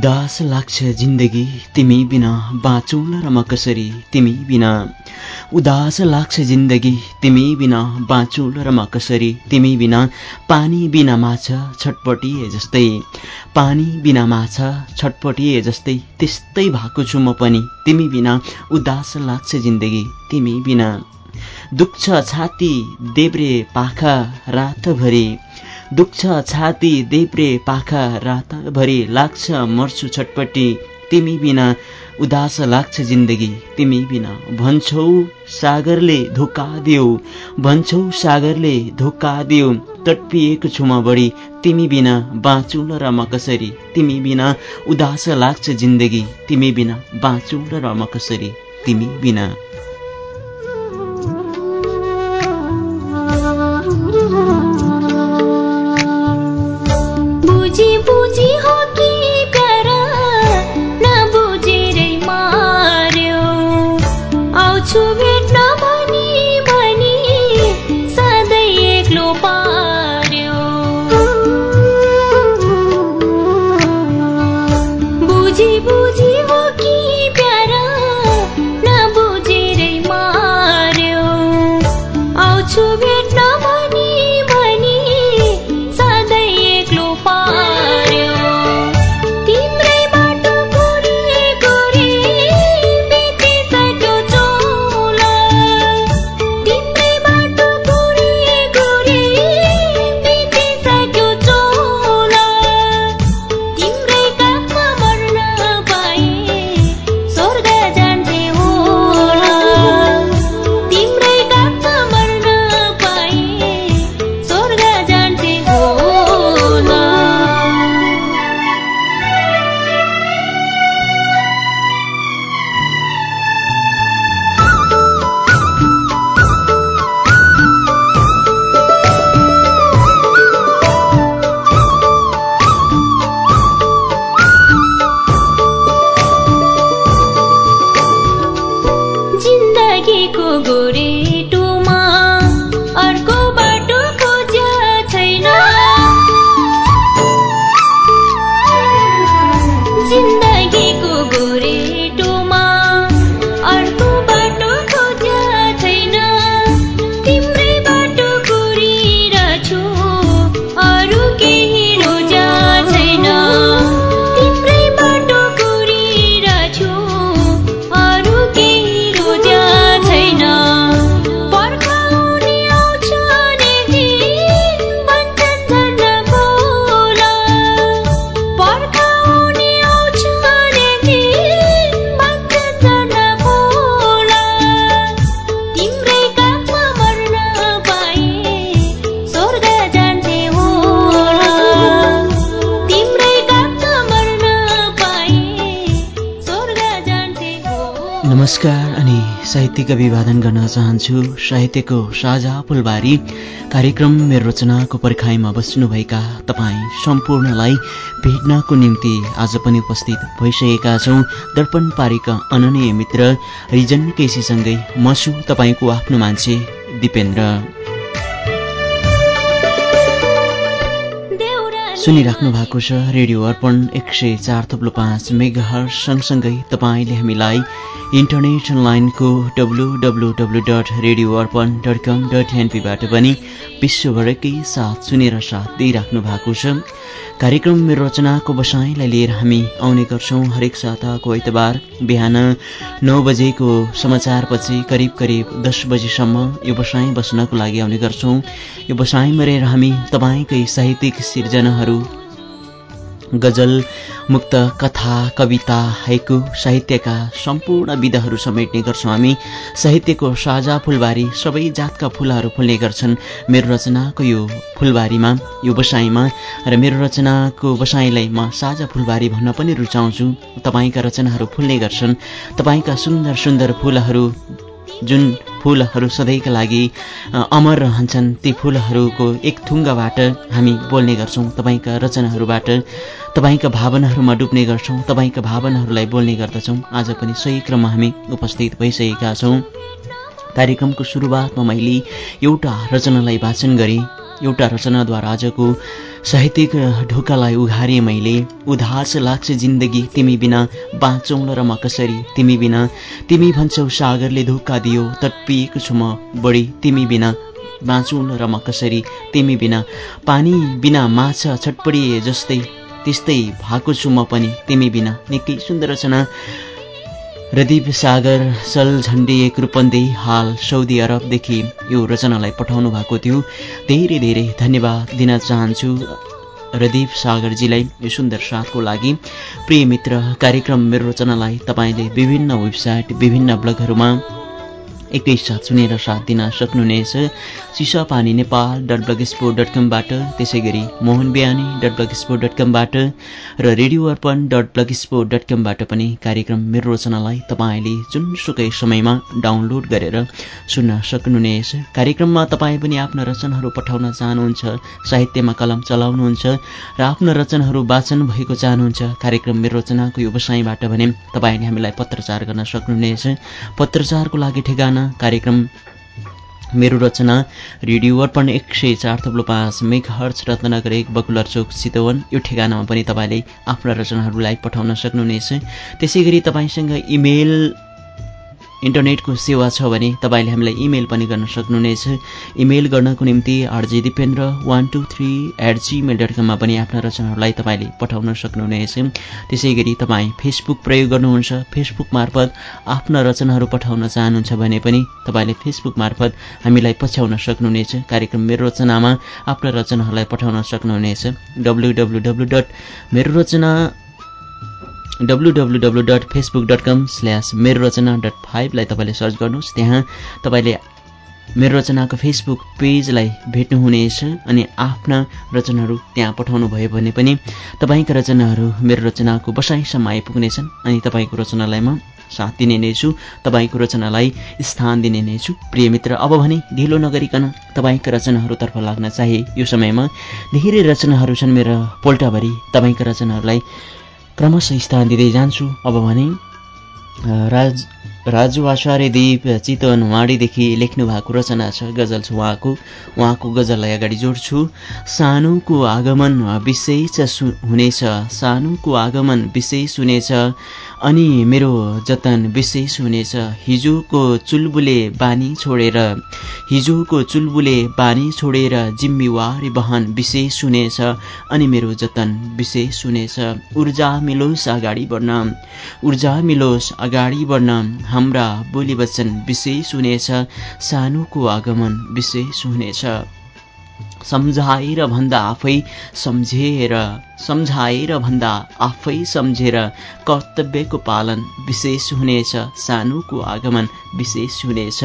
उदास लाग्छ जिन्दगी तिमी बिना बाँचौँला र म कसरी तिमी बिना। उदास लाग्छ जिन्दगी तिमी बिना बाँचौँला र म कसरी तिमी बिना। पानी बिना माछा छटपटिए जस्तै। पानी बिना माछा छटपटिए जस्तै त्यस्तै भएको छु म पनि। तिमी बिना उदास लाग्छ जिन्दगी तिमी बिना। दुख्छ छाती देब्रे पाखा रातभरि। दुख्छ छाती देब्रे पाखा रातभरि लाग्छ मर्छु छटपट्टि तिमी बिना उदास लाग्छ जिन्दगी। तिमी बिना भन्छौ सागरले धोका दियो। भन्छौ सागरले धोका दियो। तटपिएको छु म बढी। तिमी बिना बाँचौँ र म कसरी? तिमी बिना उदास लाग्छ जिन्दगी। तिमी बिना बाँचौँ र म कसरी? तिमी बिना साहित्यिक अभिवादन गर्न चाहन्छु। साहित्यको साझा फुलबारी कार्यक्रम मेरो रचनाको पर्खाइमा बस्नुभएका तपाईँ सम्पूर्णलाई भेट्नको निम्ति आज पनि उपस्थित भइसकेका छौँ। दर्पण पारीका अननीय मित्र रिजन केसीसँगै म छु तपाईँको आफ्नो मान्छे दिपेन्द्र। सुनिराख्नु भएको छ रेडियो अर्पण एक सय चार थप्लो पाँच मेगा सँगसँगै तपाईँले हामीलाई इन्टरनेट लाइनको W W W dot radio Arpan dot com dot एनपीबाट पनि विश्वभरकै साथ सुनेर साथ दिइराख्नु भएको छ। कार्यक्रम मेरो रचनाको बसाइँलाई लिएर हामी आउने गर्छौँ हरेक साताको आइतबार बिहान नौ बजेको समाचारपछि करिब करिब दस बजीसम्म यो बसाइँ बस्नको लागि आउने गर्छौँ। यो बसाइँमा रहेर हामी तपाईँकै साहित्यिक सिर्जनाहरू गजल मुक्त कथा कविता हाइकु साहित्यका सम्पूर्ण विधाहरू समेट्ने गर्छौँ हामी। साहित्यको साझा फुलबारी सबै जातका फुलहरू फुल्ने गर्छन्। मेरो रचनाको यो फुलबारीमा यो बसाइँमा र मेरो रचनाको बसाइँलाई म साझा फुलबारी भन्न पनि रुचाउँछु। तपाईँका रचनाहरू फुल्ने गर्छन्। तपाईँका सुन्दर सुन्दर फुलहरू जुन फुलहरू सधैँका लागि अमर रहन्छन् ती फुलहरूको एक थुङ्गाबाट हामी बोल्ने गर्छौँ तपाईँका रचनाहरूबाट तपाईँका भावनाहरूमा डुब्ने गर्छौँ तपाईँका भावनाहरूलाई बोल्ने गर्दछौँ। आज पनि सही क्रममा हामी उपस्थित भइसकेका छौँ। कार्यक्रमको सुरुवातमा मैले एउटा रचनालाई वाचन गरेँ। एउटा रचनाद्वारा आजको साहित्यिक ढोकालाई उघारे मैले। उदास लाग्छ जिन्दगी तिमी बिना। बाँचौँ र म कसरी तिमी बिना। तिमी भन्छौ सागरले धोका दियो तटपिएको छु म बढी तिमी बिना। बाँचौँ र म कसरी तिमी बिना। पानी बिना माछा छटपडिए जस्तै त्यस्तै भएको छु म पनि तिमी बिना। निकै सुन्दर रचना। रदीप सागर सल झन्डी एक रूपन्दी हाल सौदी अरबदेखि यो रचनालाई पठाउनु भएको थियो। धेरै धेरै धन्यवाद दिन चाहन्छु रदीप सागरजीलाई यो सुन्दर साथको लागि। प्रिय मित्र कार्यक्रम मेरो रचनालाई तपाईँले विभिन्न वेबसाइट विभिन्न ब्लगहरूमा एकैसाथ सुनेर साथ दिन सक्नुहुनेछ। Chisapani Nepal dot blog spot dot कमबाट। त्यसै गरी Mohan Bihani dot blog spot dot कमबाट र radio Arpan dot blog spot dot कमबाट पनि कार्यक्रम मेरो रचनालाई तपाईँले जुनसुकै समयमा डाउनलोड गरेर सुन्न सक्नुहुनेछ। कार्यक्रममा तपाईँ पनि आफ्ना रचनाहरू पठाउन चाहनुहुन्छ साहित्यमा कलम चलाउनुहुन्छ र आफ्ना रचनाहरू वाचन भएको चाहनुहुन्छ। कार्यक्रम मेरो रचनाको व्यवसायबाट भने तपाईँले हामीलाई पत्रचार गर्न सक्नुहुनेछ। पत्रचारको लागि ठेगाना कार्यक्रम मेरो रचना रेडियो अर्पण एक सय चार थप्लो पाँच मेघ हर्च रत्नगर एक बकुलर चोक चितवन यो ठेगानामा पनि तपाईँले आफ्ना रचनाहरूलाई पठाउन सक्नुहुनेछ। त्यसै गरी तपाईँसँग इमेल इन्टरनेटको सेवा छ भने तपाईँले हामीलाई इमेल पनि गर्न सक्नुहुनेछ। इमेल गर्नको निम्ति RJ Dipendra one two three at Gmail dot कममा पनि आफ्ना रचनाहरूलाई तपाईँले पठाउन सक्नुहुनेछ। त्यसै गरी तपाईँ फेसबुक प्रयोग गर्नुहुन्छ। फेसबुक मार्फत आफ्ना रचनाहरू पठाउन चाहनुहुन्छ भने पनि तपाईँले फेसबुक मार्फत हामीलाई पछ्याउन सक्नुहुनेछ। कार्यक्रम मेरो रचनामा आफ्ना रचनाहरूलाई पठाउन सक्नुहुनेछ। W W dot Mero Rachana W W W dot Facebook dot com slash Mero Rachana dot फाइभलाई तपाईँले सर्च गर्नुहोस्। त्यहाँ तपाईँले मेरो रचनाको फेसबुक पेजलाई भेट्नुहुनेछ अनि आफ्ना रचनाहरू त्यहाँ पठाउनु भयो भने पनि तपाईँका रचनाहरू मेरो रचनाको बसाइसम्म आइपुग्नेछन् अनि तपाईँको रचनालाई म साथ दिने नै छु तपाईँको रचनालाई स्थान दिने नै छु। प्रिय मित्र अब भने ढिलो नगरिकन तपाईँका रचनाहरूतर्फ लाग्न चाहे। यो समयमा धेरै रचनाहरू छन् मेरो पोल्टाभरि। तपाईँका रचनाहरूलाई क्रमशः स्थान दिँदै जान्छु। अब भने राज राजु आचार्यदीप चितवन वाडीदेखि लेख्नु भएको रचना छ गजल छ उहाँको। उहाँको गजललाई अगाडि जोड्छु। सानोको आगमन विशेष हुनेछ। सानोको आगमन विशेष हुनेछ अनि मेरो जतन विशेष हुनेछ। हिजोको चुलबुले बानी छोडेर हिजोको चुलबुले बानी छोडेर जिम्मेवारी बहन विशेष हुनेछ अनि मेरो जतन विशेष हुनेछ। ऊर्जा मिलोस् अगाडि बढ्न। ऊर्जा मिलोस् अगाडि बढ्न। हाम्रा बोली वचन विशेष हुनेछ सानोको आगमन विशेष हुनेछ सम्झाएर भन्दा आफै सम्झेर सम्झाएर भन्दा आफै सम्झेर कर्तव्यको पालन विशेष हुनेछ सानोको आगमन विशेष हुनेछ।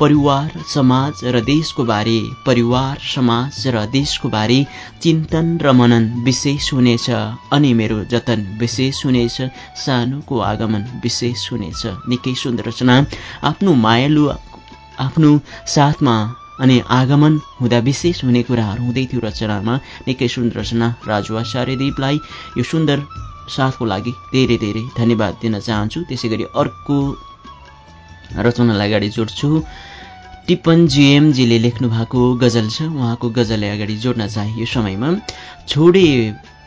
परिवार समाज र देशको बारे परिवार समाज र देशको बारे चिन्तन र मनन विशेष हुनेछ अनि मेरो जतन विशेष हुनेछ सानोको आगमन विशेष हुनेछ। निकै सुन्दर रचना। आफ्नो मायालु आफ्नो साथमा अनि आगमन हुँदा विशेष हुने कुराहरू हुँदै थियो रचनामा। निकै सुन्दर रचना राजु आचार्यदेवलाई यो सुन्दर साथको लागि धेरै धेरै धन्यवाद दिन चाहन्छु। त्यसै गरी अर्को रचनालाई अगाडि जोड्छु। टिप्पन जिएमजीले लेख्नु भएको गजल छ। उहाँको गजललाई अगाडि जोड्न चाहे यो समयमा। छोडे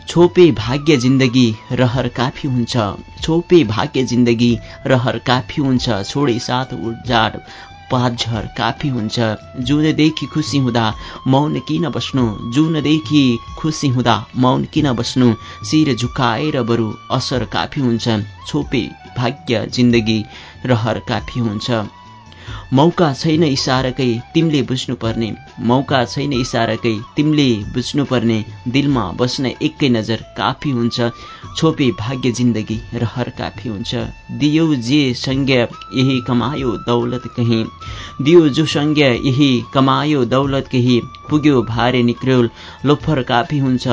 छोपे भाग्य जिन्दगी रहर काफी हुन्छ। छोपे भाग्य जिन्दगी रहर काफी हुन्छ। छोडे साथ उजाड पातझर काफी हुन्छ। जुनदेखि खुसी हुँदा मौन किन बस्नु? जुनदेखि खुसी हुँदा मौन किन बस्नु? शिर झुकाएर बरु असर काफी हुन्छ। छोपे भाग्य जिन्दगी रहर काफी हुन्छ। मौका छैन इसाराकै तिमीले बुझ्नुपर्ने। मौका छैन इसाराकै तिमीले बुझ्नुपर्ने। दिलमा बस्न एकै नजर काफी हुन्छ। छोपे भाग्य जिन्दगी रहर काफी हुन्छ। दियो जे संज्ञा यही कमायो दौलत कहीँ। दियो जो संज्ञा यही कमायो दौलत केही। पुग्यो भारे निक्र्योल लोफर काफी हुन्छ।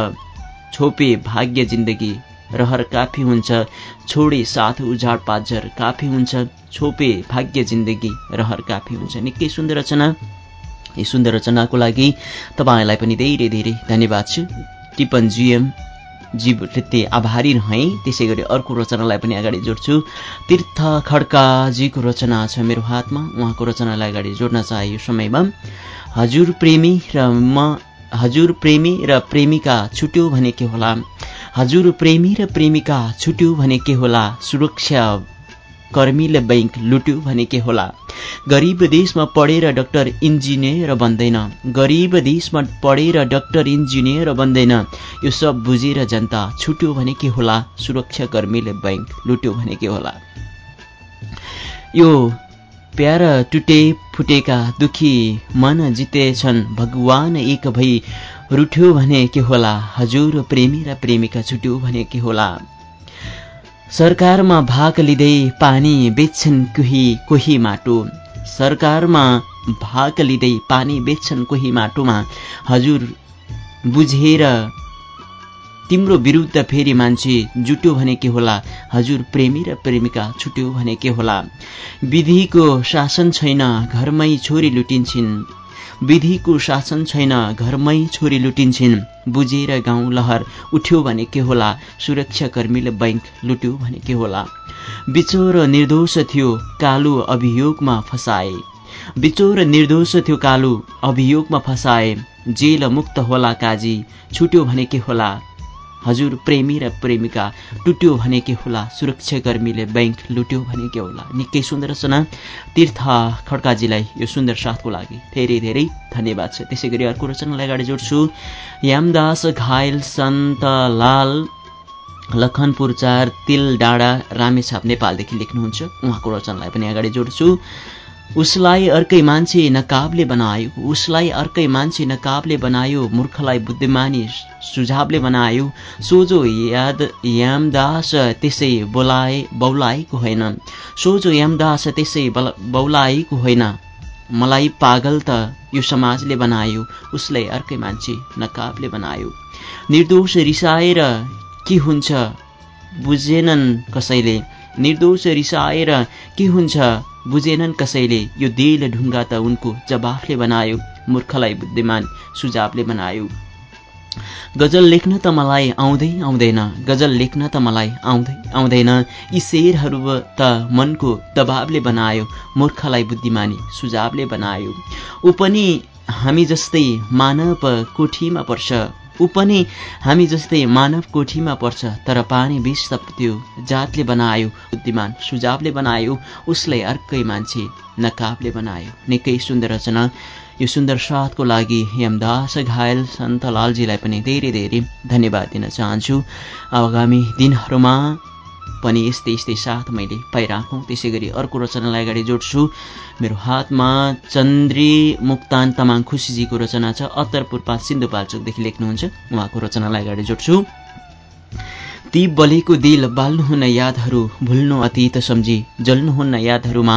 छोपे भाग्य जिन्दगी रहर काफी हुन्छ छोडे साथ उजाड पाझर काफी हुन्छ छोपे भाग्य जिन्दगी रहर काफी हुन्छ। निकै सुन्दर रचना। यी सुन्दर रचनाको लागि तपाईँलाई पनि धेरै धेरै धन्यवाद छु। टिपन जिएम जीवप्रति आभारी रहेँ त्यसै गरी अर्को रचनालाई पनि अगाडि जोड्छु। तीर्थ खड्काजीको रचना छ मेरो हातमा उहाँको रचनालाई अगाडि जोड्न चाहे यो समयमा। हजुर प्रेमी र म हजुर प्रेमी र प्रेमिका छुट्यो भने के होला? हजुर प्रेमी र प्रेमिका छुट्यो भने के होला सुरक्षा कर्मीले बैंक लुट्यो भने के होला। गरिब देशमा पढेर डाक्टर इन्जिनियर बन्दैन। गरिब देशमा पढेर डाक्टर इन्जिनियर बन्दैन। यो सब बुझेर जनता छुट्यो भने के होला सुरक्षाकर्मीले बैंक लुट्यो भने के होला। यो प्यार टुटे फुटेका दुखी मन जितेछन् भगवान एक भई रुठ्यो भने के होला? हजुर प्रेमी र प्रेमिका छुट्यो भने के होला? सरकारमा भाग लिँदै पानी बेच्छन् कोही कोही माटो। सरकारमा भाग लिँदै पानी बेच्छन् कोही माटोमा। हजुर बुझेर तिम्रो विरुद्ध फेरि मान्छे जुट्यो भने के होला? हजुर प्रेमी र प्रेमिका छुट्यो भने के होला? विधिको शासन छैन घरमै छोरी लुटिन्छन्। विधिको शासन छैन घरमै छोरी लुटिन्छन्। बुझेर गाउँ लहर उठ्यो भने के होला? सुरक्षाकर्मीले बैंक लुट्यो भने के होला? बिचोर निर्दोष थियो कालो अभियोगमा फसाए। बिचोर निर्दोष थियो कालो अभियोगमा फसाए। जेल मुक्त होला काजी। छुट्यो भने के होला? हजुर प्रेमी र प्रेमिका टुट्यो भने के होला सुरक्षाकर्मीले ब्याङ्क लुट्यो भने के होला। निकै सुन्दर रचना तीर्थ खड्काजीलाई यो सुन्दर साथको लागि धेरै धेरै धन्यवाद छ। त्यसै गरी अर्को रचनालाई अगाडि जोड्छु। यामदास घायल सन्तलाल लखनपुर चार तिल डाँडा रामेछाप नेपालदेखि लेख्नुहुन्छ। उहाँको रचनालाई पनि अगाडि जोड्छु। उसलाई अर्कै मान्छे नकाबले बनायो उसलाई अर्कै मान्छे नकाबले बनायो मूर्खलाई बुद्धिमानी सुझावले बनायो। सोझो याद यामदास त्यसै बोलाए बौलाएको होइन। सोझो यामदास त्यसै बौलाएको होइन। मलाई पागल त यो समाजले बनायो उसलाई अर्कै मान्छे नकाबले बनायो। निर्दोष रिसाएर के हुन्छ बुझेनन् कसैले? निर्दोष रिसाएर के हुन्छ बुझेनन् कसैले। यो दिल ढुङ्गा त उनको जवाफले बनायो मूर्खलाई बुद्धिमान सुझावले बनायो। गजल लेख्न त मलाई आउँदै आउँदैन गजल लेख्न त मलाई आउँदै आउँदैन। यी शेरहरू त मनको दबावले बनायो मूर्खलाई बुद्धिमानी सुझावले बनायो। ऊ पनि हामी जस्तै मानव कोठीमा पर्छ। ऊ पनि हामी जस्तै मानव कोठीमा पर्छ तर पानी बिस त्यो जातले बनायो बुद्धिमान सुझावले बनायो उसलाई अर्कै मान्छे नकाबले बनायो। निकै सुन्दर रचना। यो सुन्दर साथको लागि यमदास घायल सन्तलालजीलाई पनि धेरै धेरै धन्यवाद दिन चाहन्छु। आगामी दिनहरूमा पनि यस्तै यस्तै साथ मैले पाइराखौँ। त्यसै गरी अर्को रचनालाई अगाडि जोड्छु। मेरो हातमा चन्द्री मुक्तान तामाङ खुसीजीको रचना छ। अत्तरपुर पाँच सिन्धुपाल्चोकदेखि लेख्नुहुन्छ। उहाँको रचनालाई अगाडि जोड्छु। ती बलेको दिल बाल्नुहुन्न यादहरू भुल्नु अतीत सम्झी। जल्नुहुन्न यादहरूमा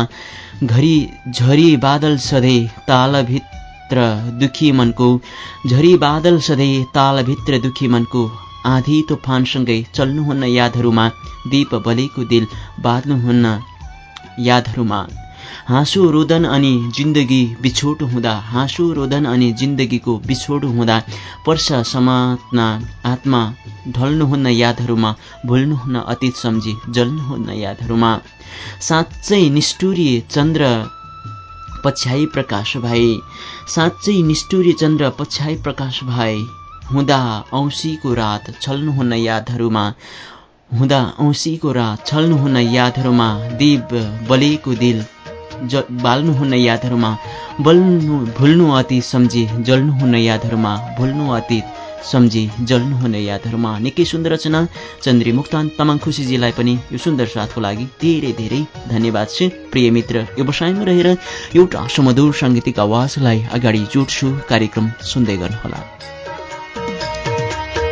घरि झरी बादल सधैँ तालभित्र दुखी मनको। झरी बादल सधैँ तालभित्र दुखी मनको। आधी तुफानसँगै चल्नुहुन्न यादहरूमा दीप बलेको दिल बाँध्नुहुन्न यादहरूमा। हाँसो रोदन अनि जिन्दगी बिछोड हुँदा हाँसो रोदन अनि जिन्दगीको बिछोड हुँदा पर्छ समात्न आत्मा ढल्नुहुन्न यादहरूमा भुल्नुहुन्न अतीत सम्झी जल्नुहुन्न यादहरूमा। साँच्चै निष्ठुरी चन्द्र पछ्याई प्रकाश भए साँच्चै निष्ठुरी चन्द्र पछ्याई प्रकाश भए हुँदा औँसीको रात छल्नुहुन्न यादहरूमा हुँदा औँसीको रात छल्नुहुन्न यादहरूमा दीप बलेको दिल ज बाल्नुहुन्न यादहरूमा बल्नु भुल्नु अति सम्झी जल्नुहुन्न यादहरूमा भुल्नु अतीत सम्झी जल्नुहुन्न यादहरूमा। निकै सुन्दर रचना। चन्द्री मुक्तान तमाङ खुसीजीलाई पनि यो सुन्दर साथको लागि धेरै धेरै धन्यवाद छ। प्रिय मित्र व्यवसायमा रहेर एउटा सुमधुर साङ्गीतिक आवाजलाई अगाडि जोड्छु। कार्यक्रम सुन्दै गर्नुहोला।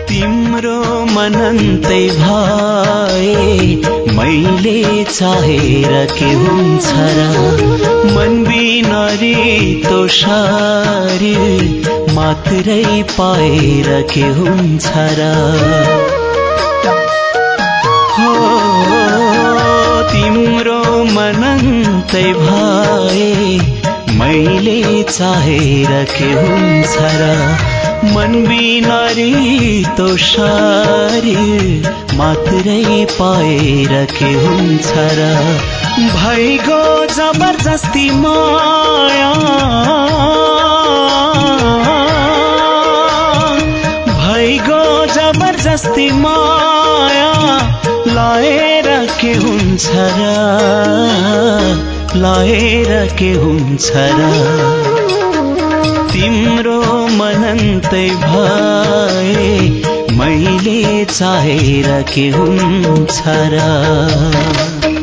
तिम्रो मनन्तै भए मैले चाहेर के हुन्छ र? मन बिनरी तो मात्रै पाएर के हुन्छ र? तिम्रो मनन्तै भए मैले चाहेर के हुन्छ र? मन बिनारी तो शरीर मात्रै पाएर के हुन्छ र? भइगो जबरजस्ती माया। जबरजस्ती माया लाएर के हुन्छ र? लाएर के हुन्छ र? तिम्रो मनन्तै भए मैले चाहेर के हुन्छ र?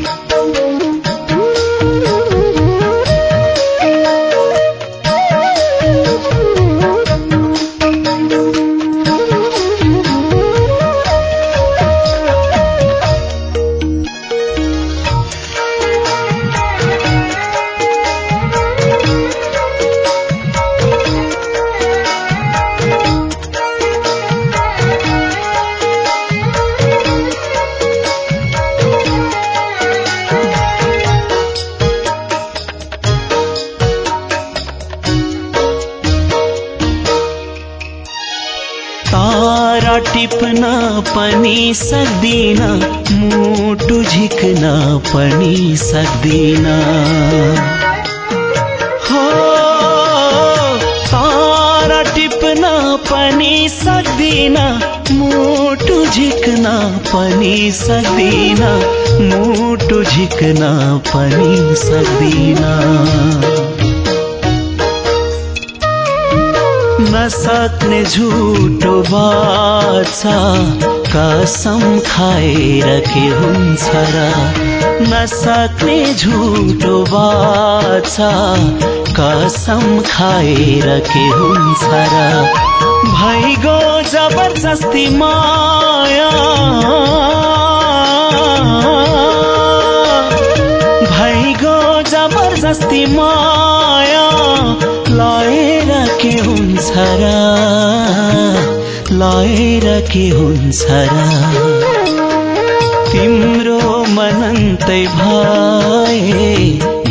पनि सक्दिन। मुटु झिक्न पनि सक्दिन। हो तारा टिप्न पनि सक्दिन। मुटु झिक्न पनि सक्दिन। मुटु झिक्न पनि सक्दिन। नसक्ने झुटो बाचा कसम खाएर के हुन्छ र? नसक्ने झुटो बाचा कसम खाएर के हुन्छ र? भइगो जबरजस्ती माया। भइगो जबरजस्ती माया। लाएर के हुन्छ र? लाएर के हुन्छ र? तिम्रो मनन्तै भए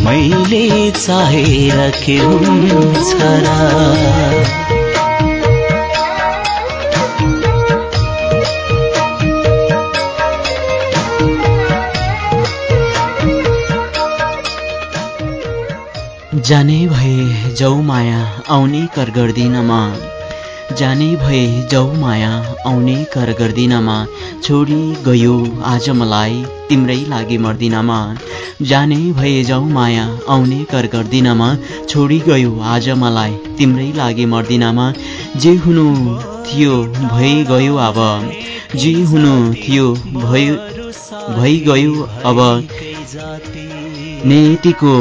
मैले चाहेर के हुन्छ र? जाने भए जाउ माया आउने कर गर्दिन म जाने भए जाउ माया आउने कर गर्दिन म छोडी गयो आज मलाई तिम्रै लागि मर्दिन म जाने भए जाउ माया आउने कर गर्दिन म छोडी गयो आज मलाई तिम्रै लागि मर्दिन म जे हुनु थियो भइ गयो अब। जे हुनु थियो भयो भइगयो अब। नेतिको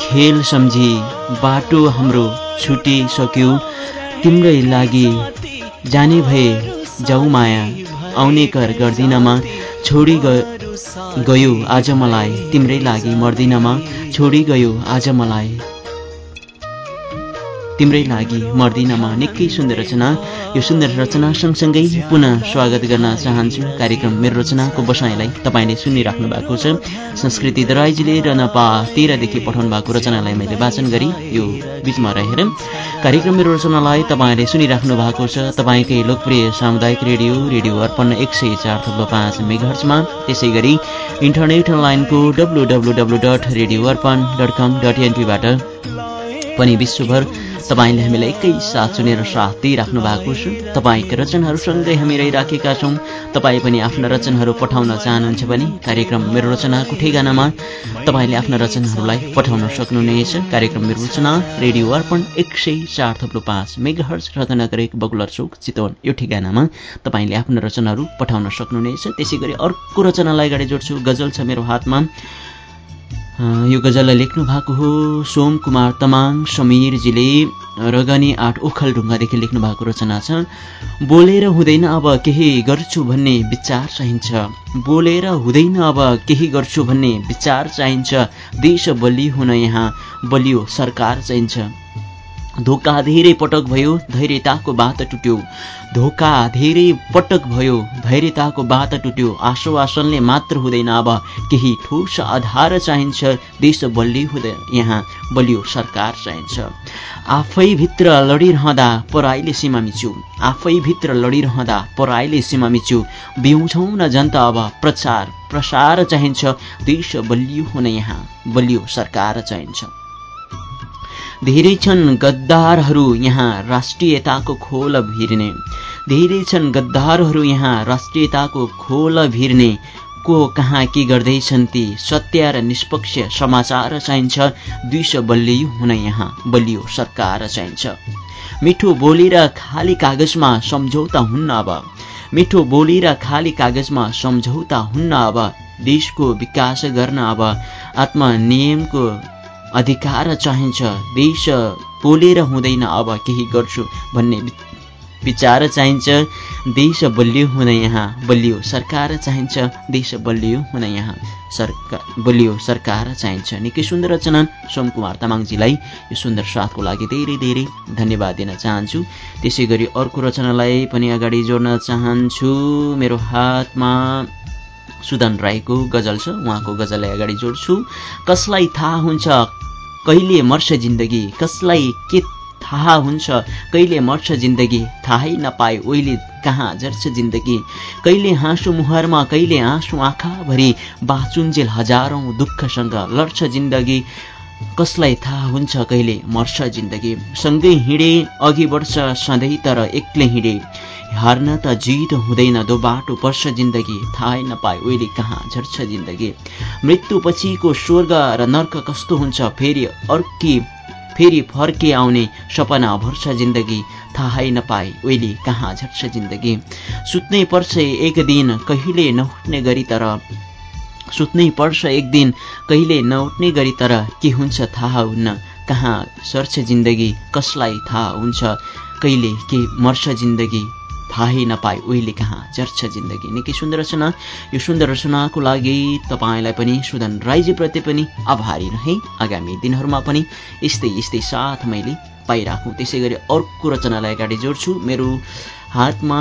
खेल सम्झी बाटो हाम्रो छुटिसक्यो। तिम्रै लागि जाने भए जाउ माया आउने कर गर्दिनमा छोडी गयो आज मलाई। तिम्रै लागि मर्दिनमा छोडी गयो आज मलाई। तिम्रै लागि मर्दिनमा निकै सुन्दर रचना। यो सुन्दर रचना सँगसँगै पुनः स्वागत गर्न चाहन्छु। कार्यक्रम मेरो रचनाको बसाइलाई तपाईँले सुनिराख्नु भएको छ। संस्कृति दराईजीले र नपा तेह्रदेखि पठाउनु भएको रचनालाई मैले वाचन गरी यो बिचमा रहेर कार्यक्रम मेरो रचनालाई तपाईँले सुनिराख्नु भएको छ। तपाईँकै लोकप्रिय सामुदायिक रेडियो रेडियो अर्पण एक सय चार थप्लो पाँच मेघर्समा त्यसै गरी इन्टरनेट अनलाइनको W W W dot radio Arpan dot com dot एनपीबाट पनि विश्वभर तपाईँले हामीलाई एकैसाथ चुनेर साथ दिइराख्नु भएको छ। तपाईँका रचनाहरूसँगै हामी रहिराखेका छौँ। तपाईँ पनि आफ्ना रचनाहरू पठाउन चाहनुहुन्छ भने कार्यक्रम मेरो रचनाको ठेगानामा तपाईँले आफ्ना रचनाहरूलाई पठाउन सक्नुहुनेछ। कार्यक्रम मेरो रचना रेडियो अर्पण एक सय चार थप्लो पाँच मेगाहर्स रत्नगर एक बगुलर चोक चितवन। यो ठेगानामा तपाईँले आफ्ना रचनाहरू पठाउन सक्नुहुनेछ। त्यसै गरी अर्को रचनालाई अगाडि जोड्छु। गजल छ मेरो हातमा। यो गजललाई लेख्नु भएको हो सोम कुमार तमाङ समीरजीले रगनी आठ ओखल ढुङ्गादेखि लेख्नु भएको रचना छ। बोलेर हुँदैन अब केही गर्छु भन्ने विचार चाहिन्छ। बोलेर हुँदैन अब केही गर्छु भन्ने विचार चाहिन्छ। देश बलियो हुन यहाँ बलियो सरकार चाहिन्छ। धोका धेरै पटक भयो धैर्यताको बात टुट्यो। धोका धेरै पटक भयो धैर्यताको बात टुट्यो। आश्वासनले मात्र हुँदैन अब। केही ठोस आधार चाहिन्छ देश बलियो हुँदैन यहाँ। बलियो सरकार चाहिन्छ। आफैभित्र लडिरहँदा पराईले सीमा मिच्यो। आफैभित्र लडिरहँदा पराईले सीमा मिच्यो। बिउँछौँ न जनता अब प्रचार प्रसार चाहिन्छ। देश बलियो हुन यहाँ। बलियो सरकार चाहिन्छ। धेरै छन् गद्दारहरू यहाँ राष्ट्रियताको खोल भिर्ने। धेरै छन् गद्दारहरू यहाँ राष्ट्रियताको खोल भिर्ने। को कहाँ के गर्दैछन् ती सत्य र निष्पक्ष समाचार चाहिन्छ। दुई बलियो हुन यहाँ बलियो सरकार चाहिन्छ। मिठो बोली र खाली कागजमा सम्झौता हुन्न अब। मिठो बोली र खाली कागजमा सम्झौता हुन्न अब। देशको विकास गर्न अब। आत्मनियमको अधिकार चाहिन्छ। देश बोलेर हुँदैन अब केही गर्छु भन्ने विचार चाहिन्छ। देश बलियो हुन यहाँ बलियो सरकार चाहिन्छ। देश बलियो हुन यहाँ सरकार बलियो सरकार चाहिन्छ। निकै सुन्दर रचना सोमकुमार तामाङजीलाई यो सुन्दर साथको लागि धेरै धेरै धन्यवाद दिन चाहन्छु। त्यसै गरी अर्को रचनालाई पनि अगाडि जोड्न चाहन्छु। मेरो हातमा सुदन राईको गजल छ उहाँको गजललाई अगाडि जोड्छु। कसलाई थाहा हुन्छ? कहिले मर्छ जिन्दगी? कसलाई के थाहा हुन्छ? कहिले मर्छ जिन्दगी? थाहै नपाए ओइले कहाँ झर्छ जिन्दगी? कहिले हाँसो मुहारमा कहिले आँसु आँखाभरि बाचुन्जेल हजारौँ दुःखसँग लड्छ जिन्दगी? कसलाई थाहा हुन्छ कहिले मर्छ जिन्दगी? सँगै हिँडे अघि बढ्छ सधैँ तर एक्लै हिँडे। हार्न त जित हुँदैन दो बाटो पर्छ जिन्दगी। थाहै नपाए उहिले कहाँ झर्छ जिन्दगी? मृत्युपछिको स्वर्ग र नर्क कस्तो हुन्छ? फेरि अर्की फेरि फर्के आउने सपना भर्छ जिन्दगी। थाहै नपाए ओइली कहाँ झट्छ जिन्दगी? सुत्नै पर्छ एक दिन कहिले नउठ्ने गरी तर। सुत्नै पर्छ एक दिन कहिले नउठ्ने गरी तर। के हुन्छ थाहा हुन्न? कहाँ सर्छ जिन्दगी? कसलाई थाहा हुन्छ? कहिले के मर्छ जिन्दगी? थाहै नपाए उहिले कहाँ? चर्छ जिन्दगी। निकै सुन्दर रचना। यो सुन्दर रचनाको लागि तपाईँलाई पनि सुदन राईजीप्रति पनि आभारी रहे। आगामी दिनहरूमा पनि यस्तै यस्तै साथ मैले पाइराखौँ। त्यसै गरी अर्को रचनालाई अगाडि जोड्छु। मेरो हातमा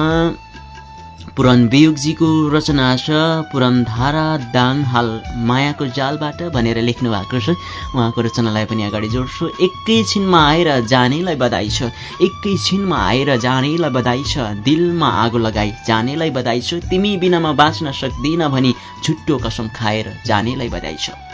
पुरन वियोगजीको रचना छ। पुरन धारा दाङ हाल मायाको जालबाट भनेर लेख्नु भएको छ। उहाँको रचनालाई पनि अगाडि जोड्छु। एकैछिनमा आएर जानेलाई बधाई छ। एकैछिनमा आएर जानेलाई बधाई छ। दिलमा आगो लगाई जानेलाई बधाई छ। तिमी बिनामा बाँच्न सक्दिन भनी छुट्टो कसम खाएर जानेलाई बधाई छ।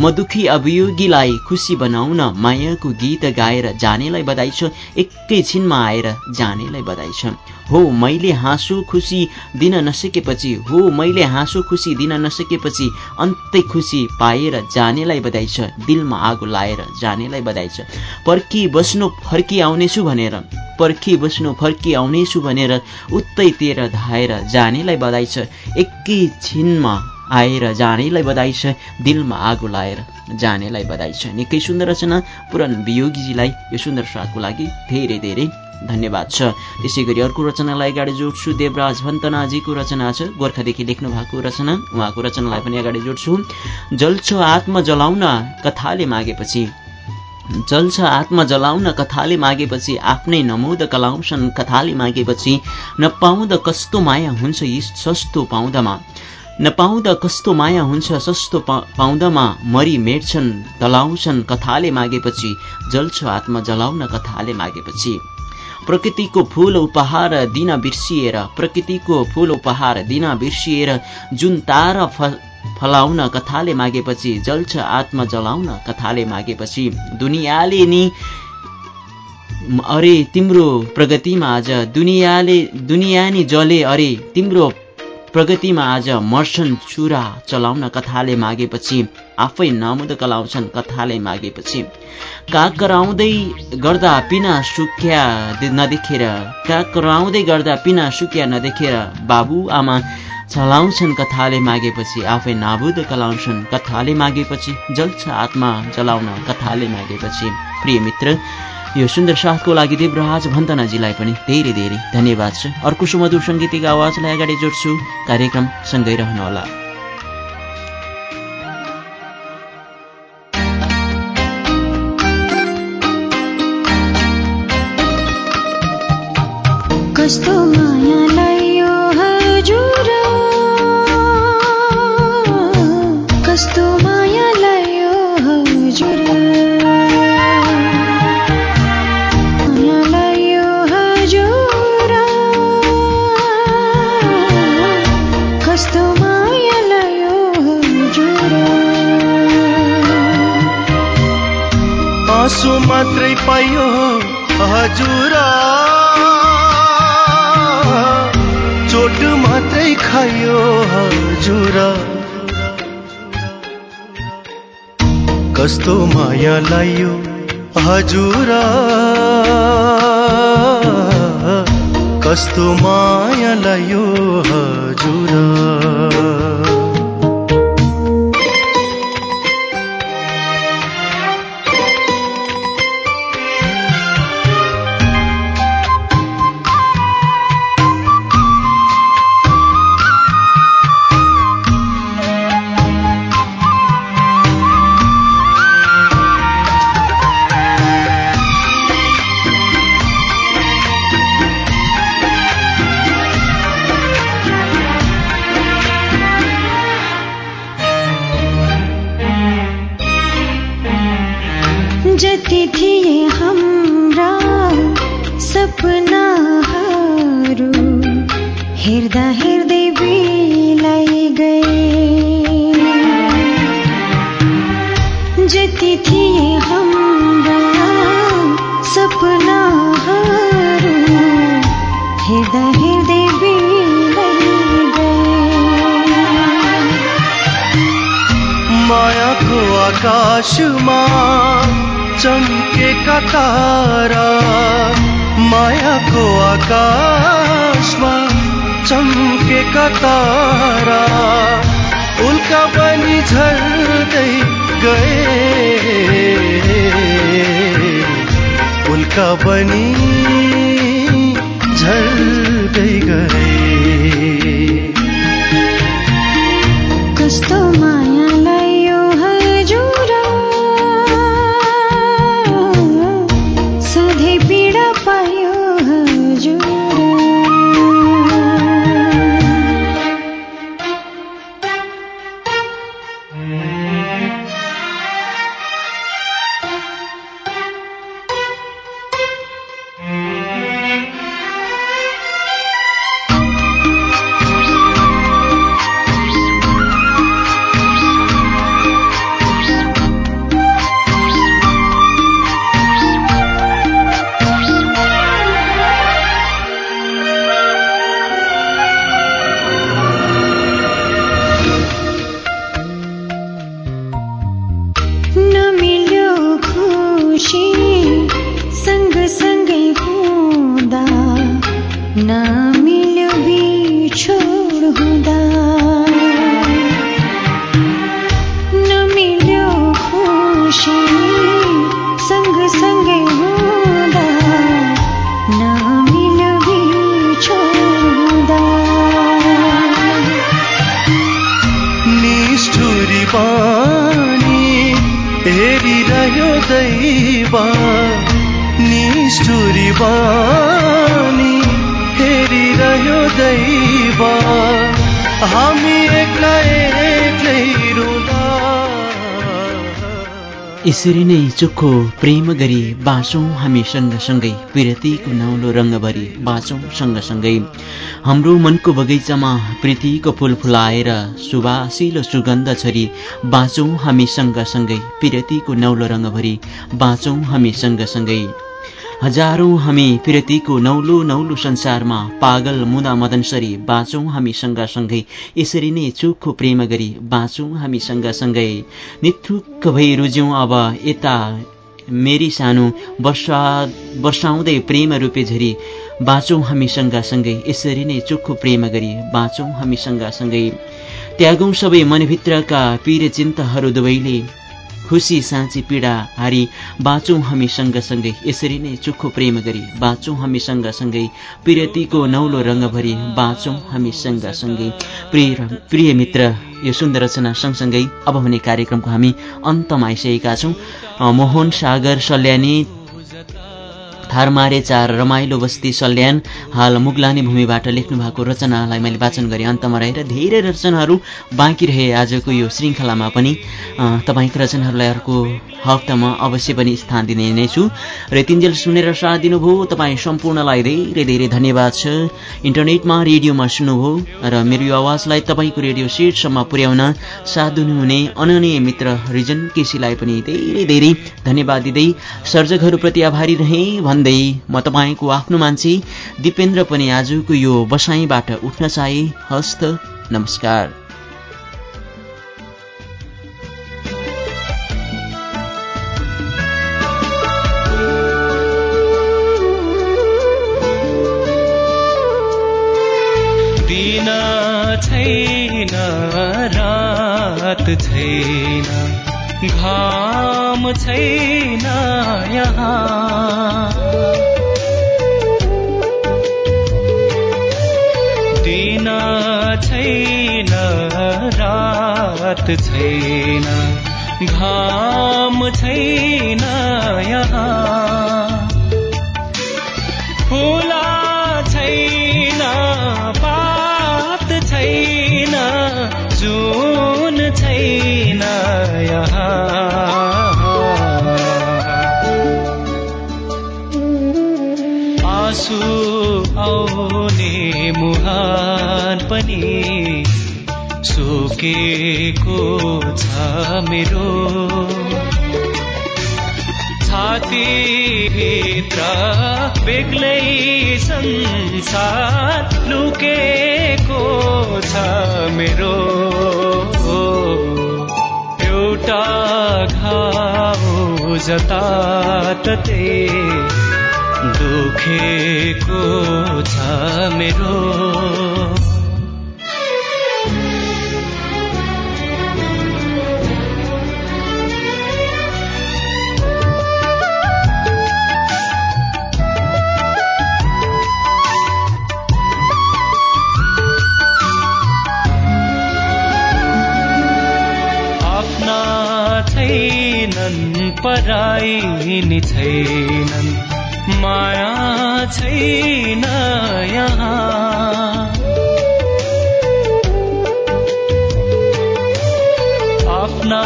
म दुखी अभियोगीलाई खुसी बनाउन मायाको गीत गाएर जानेलाई बधाई छ एकैछिनमा आएर जानेलाई बधाई छ हो मैले हाँसो खुसी दिन नसकेपछि हो मैले हाँसो खुसी दिन नसकेपछि अन्तै खुसी पाएर जानेलाई बधाई छ दिलमा आगो लाएर जानेलाई बधाई छ पर्खी बस्नु फर्की आउनेछु भनेर पर्खी बस्नु फर्की आउनेछु भनेर उत्तैतिर धाएर जानेलाई बधाई छ एकैछिनमा आएर जानेलाई बधाई छ दिलमा आगो लाएर जानेलाई बधाई छ। निकै सुन्दर रचना पुरन वियोगीजीलाई यो सुन्दर स्वादको लागि धेरै धेरै धन्यवाद छ। त्यसै गरी अर्को रचनालाई अगाडि जोड्छु देवराज भन्तनाजीको रचना छ। गोर्खादेखि लेख्नु भएको रचना उहाँको रचनालाई पनि अगाडि जोड्छु। जल्छ आत्म जलाउन कथाले मागेपछि। जल्छ आत्मा जलाउन कथाले मागेपछि आफ्नै नमोद कलाउँछन् कथाले मागेपछि। नपाउँदा कस्तो माया हुन्छ यी सस्तो पाउँदामा। नपाउँदा कस्तो माया हुन्छ सस्तो पाउँदामा मरि मेट्छन् दलाउँछन् कथाले मागेपछि जल्छ आत्मा जलाउन कथाले मागेपछि। प्रकृतिको फूल उपहार दिन बिर्सिएर प्रकृतिको फूल उपहार दिन बिर्सिएर जुन तारा फलाउन कथाले मागेपछि जल्छ आत्मा जलाउन कथाले मागेपछि। दुनियाँले नि अरे तिम्रो प्रगतिमा आज दुनियाँले दुनियाँ नि जले अरे तिम्रो प्रगतिमा आज मर्छन् चुरा चलाउन कथाले मागेपछि आफै नामुद कलाउँछन् कथाले मागेपछि। काग कराउँदै गर्दा पिना सुक्या नदेखेर। काग कराउँदै गर्दा पिना सुक्या नदेखेर बाबु आमा चलाउँछन् कथाले मागेपछि। आफै नाबुद कलाउँछन् कथाले मागेपछि। जल्छ आत्मा जलाउन कथाले मागेपछि। प्रिय मित्र यो सुन्दर साथको लागि देवराज भन्तनाजीलाई पनि धेरै धेरै धन्यवाद छ। अर्को सुमधुर सङ्गीतिक आवाजलाई अगाडि जोड्छु। कार्यक्रम सँगै रहनुहोला। कस्तो मात्रै पाइयो हजुर। चोट मात्रै खायो हजुर। कस्तो माया लायो हजुर। कस्तो माया लायो हजुर। सपनाहरू हेर्दा हेर्दै बिलाई गए। जति थिए हाम्रा सपनाहरू हेर्दा हेर्दै बिलाई गए। मायाको आकाशमा चम्केका तारा मायाको आकाशमा चम्केका तारा उल्का पनि झर्दै गए। उल्का पनि झर्दै गए। सँगसँगै यसरी नै चोखो प्रेम गरी बाँचौँ हामी सँगसँगै प्रीतिको नौलो रङ्गभरि बाँचौँ सँगसँगै हाम्रो मनको बगैँचामा प्रीतिको फुल फुलाएर सुवासिलो सुगन्ध छरी बाँचौँ हामी सँगसँगै प्रीतिको नौलो रङ्गभरि बाँचौँ हामी सँगसँगै हजारौँ हामी प्रीतिको नौलो नौलो संसारमा पागल मुदा मदनसरी बाँचौँ हामी सँगसँगै। यसरी नै चोखो प्रेम गरी बाँचौँ हामी सँगसँगै। निथुक्क भई रुज्यौँ अब यता मेरी सानो वर्षा वर्षाउँदै प्रेम रूपे झरी बाँचौँ हामी सँगसँगै। यसरी नै चोखो प्रेम गरी बाँचौँ हामी सँगसँगै। त्यागौँ सबै मनभित्रका पीर चिन्ताहरू दुवैले। खुसी साँची पीडा हारी बाँचौँ हामी सँगसँगै। यसरी नै चोखो प्रेम गरी बाँचौँ हामी सँगसँगै। प्रियतिको नौलो रङ्गभरि बाँचौँ हामी सँगसँगै। प्रिय प्रिय मित्र यो सुन्दर रचना सँगसँगै अब हुने कार्यक्रमको हामी अन्तमा आइसकेका छौँ। मोहन सागर सल्यानी थारमारे चार रमाइलो बस्ती सल्यान हाल मुगलानी भूमिबाट लेख्नु भएको रचनालाई मैले वाचन गरेँ। अन्तमा रहेर धेरै रचनाहरू बाँकी रहे। आजको यो श्रृङ्खलामा पनि तपाईँको रचनाहरूलाई अर्को हप्तामा अवश्य पनि स्थान दिने नै छु। र तिनजेल सुनेर साथ दिनुभयो। तपाईँ सम्पूर्णलाई धेरै धेरै धन्यवाद छ। इन्टरनेटमा रेडियोमा सुन्नुभयो। र मेरो यो आवाजलाई तपाईँको रेडियो सेटसम्म पुर्याउन साथ दिनुहुने अननीय मित्र रिजन केसीलाई पनि धेरै धेरै धन्यवाद दिँदै सर्जकहरूप्रति आभारी रहेँ। भन्दै म तपाईँको आफ्नो मान्छे दिपेन्द्र पनि आजको यो बसाइबाट उठ्न चाहे हस्त नमस्कार। छैन घाम छैन यहाँ। सुकेको छ मेरो। छातीभित्र बेग्लै संसार लुकेको छ मेरो। एउटा घाउ जताततै दुखेको छ मेरो। पराई नि छैनन्। माया छैन आफ्ना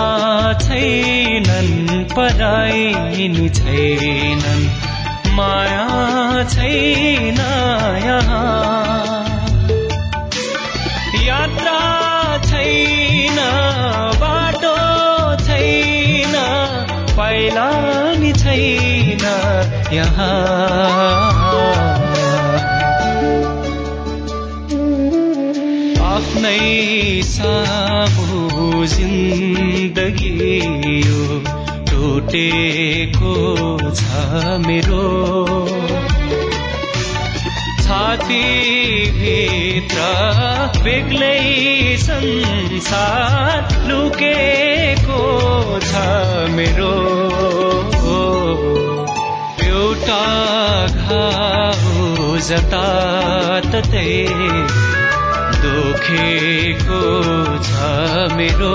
छैनन् पराई नि छैनन्। माया छैन यहाँ। यात्रा छैन पाइला नि छैन यहाँ। आफ्नै सामु जिन्दगी टुटेको छ मेरो। छातीभित्र बेग्लै संसार लुकेको छ मेरो। एउटा घाउ जताततै दुखेको छ मेरो।